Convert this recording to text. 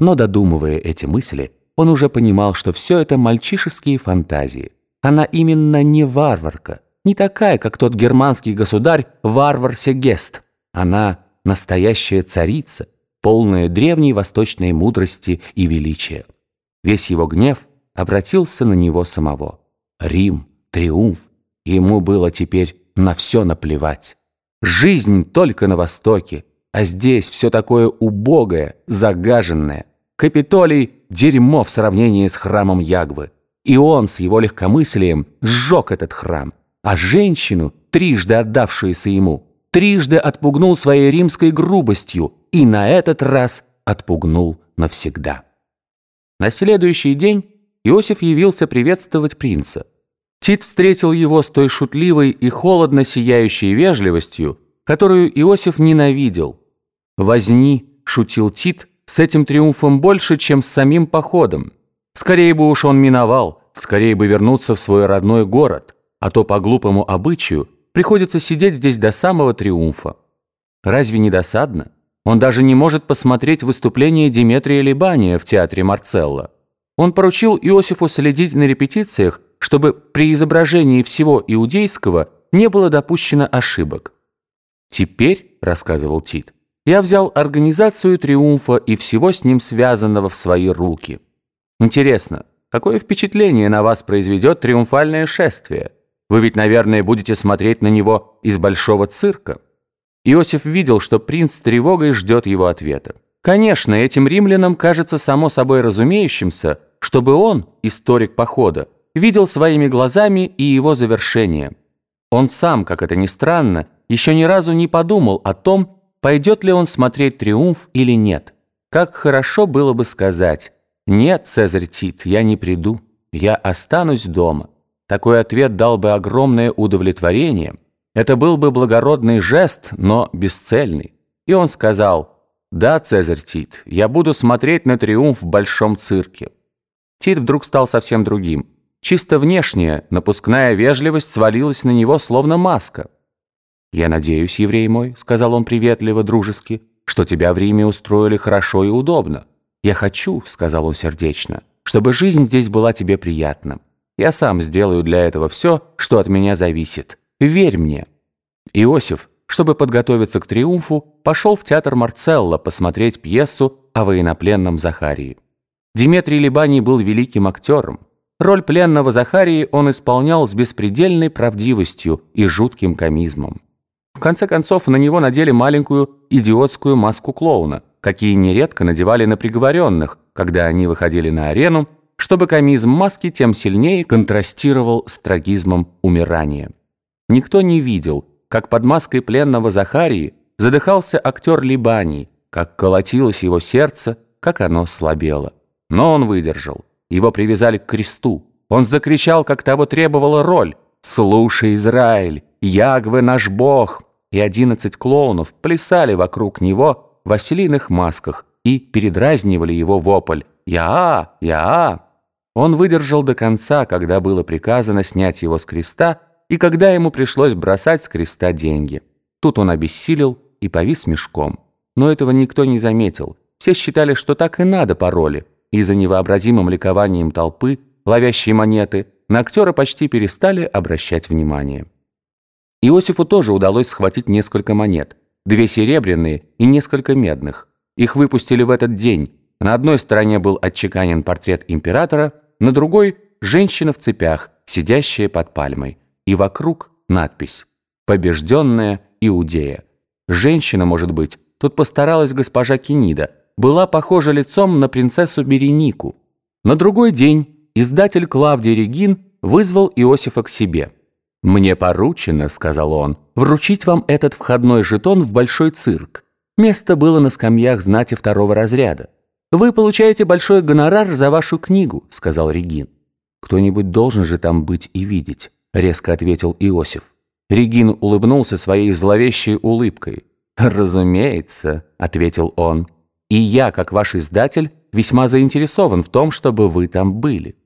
Но додумывая эти мысли, он уже понимал, что все это мальчишеские фантазии. Она именно не варварка, не такая, как тот германский государь варвар Сегест. Она настоящая царица, полная древней восточной мудрости и величия. Весь его гнев обратился на него самого. Рим, триумф, ему было теперь на все наплевать. Жизнь только на Востоке, а здесь все такое убогое, загаженное. Капитолий – дерьмо в сравнении с храмом Ягвы. И он с его легкомыслием сжег этот храм. А женщину, трижды отдавшуюся ему, трижды отпугнул своей римской грубостью и на этот раз отпугнул навсегда. На следующий день Иосиф явился приветствовать принца. Тит встретил его с той шутливой и холодно сияющей вежливостью, которую Иосиф ненавидел. «Возни», — шутил Тит, — «с этим триумфом больше, чем с самим походом. Скорее бы уж он миновал, скорее бы вернуться в свой родной город, а то по глупому обычаю приходится сидеть здесь до самого триумфа. Разве не досадно?» Он даже не может посмотреть выступление Диметрия Либания в театре Марцелла. Он поручил Иосифу следить на репетициях, чтобы при изображении всего иудейского не было допущено ошибок. «Теперь», — рассказывал Тит, — «я взял организацию триумфа и всего с ним связанного в свои руки. Интересно, какое впечатление на вас произведет триумфальное шествие? Вы ведь, наверное, будете смотреть на него из большого цирка». Иосиф видел, что принц с тревогой ждет его ответа. Конечно, этим римлянам кажется само собой разумеющимся, чтобы он, историк похода, видел своими глазами и его завершение. Он сам, как это ни странно, еще ни разу не подумал о том, пойдет ли он смотреть «Триумф» или нет. Как хорошо было бы сказать «Нет, Цезарь Тит, я не приду, я останусь дома». Такой ответ дал бы огромное удовлетворение – это был бы благородный жест, но бесцельный. И он сказал, «Да, Цезарь Тит, я буду смотреть на триумф в большом цирке». Тит вдруг стал совсем другим. Чисто внешняя, напускная вежливость свалилась на него, словно маска. «Я надеюсь, еврей мой», — сказал он приветливо, дружески, «что тебя в Риме устроили хорошо и удобно. Я хочу», — сказал он сердечно, «чтобы жизнь здесь была тебе приятна. Я сам сделаю для этого все, что от меня зависит. Верь мне». Иосиф, чтобы подготовиться к триумфу, пошел в театр Марцелла посмотреть пьесу о военнопленном Захарии. Диметрий Либаний был великим актером. Роль пленного Захарии он исполнял с беспредельной правдивостью и жутким комизмом. В конце концов, на него надели маленькую идиотскую маску клоуна, какие нередко надевали на приговоренных, когда они выходили на арену, чтобы комизм маски тем сильнее контрастировал с трагизмом умирания. Никто не видел, как под маской пленного Захарии задыхался актер Либани, как колотилось его сердце, как оно слабело. Но он выдержал. Его привязали к кресту. Он закричал, как того требовала роль. «Слушай, Израиль, Ягве наш Бог!» И одиннадцать клоунов плясали вокруг него в оселиных масках и передразнивали его вопль «Я-а! Я-а!». Он выдержал до конца, когда было приказано снять его с креста, и когда ему пришлось бросать с креста деньги. Тут он обессилел и повис мешком. Но этого никто не заметил. Все считали, что так и надо по роли. И за невообразимым ликованием толпы, ловящей монеты, на актера почти перестали обращать внимание. Иосифу тоже удалось схватить несколько монет. Две серебряные и несколько медных. Их выпустили в этот день. На одной стороне был отчеканен портрет императора, на другой – женщина в цепях, сидящая под пальмой и вокруг надпись «Побежденная Иудея». Женщина, может быть, тут постаралась госпожа Кенида, была похожа лицом на принцессу Беренику. На другой день издатель Клавдий Регин вызвал Иосифа к себе. «Мне поручено», — сказал он, — «вручить вам этот входной жетон в большой цирк. Место было на скамьях знати второго разряда. Вы получаете большой гонорар за вашу книгу», — сказал Регин. «Кто-нибудь должен же там быть и видеть». — резко ответил Иосиф. Регин улыбнулся своей зловещей улыбкой. «Разумеется», — ответил он. «И я, как ваш издатель, весьма заинтересован в том, чтобы вы там были».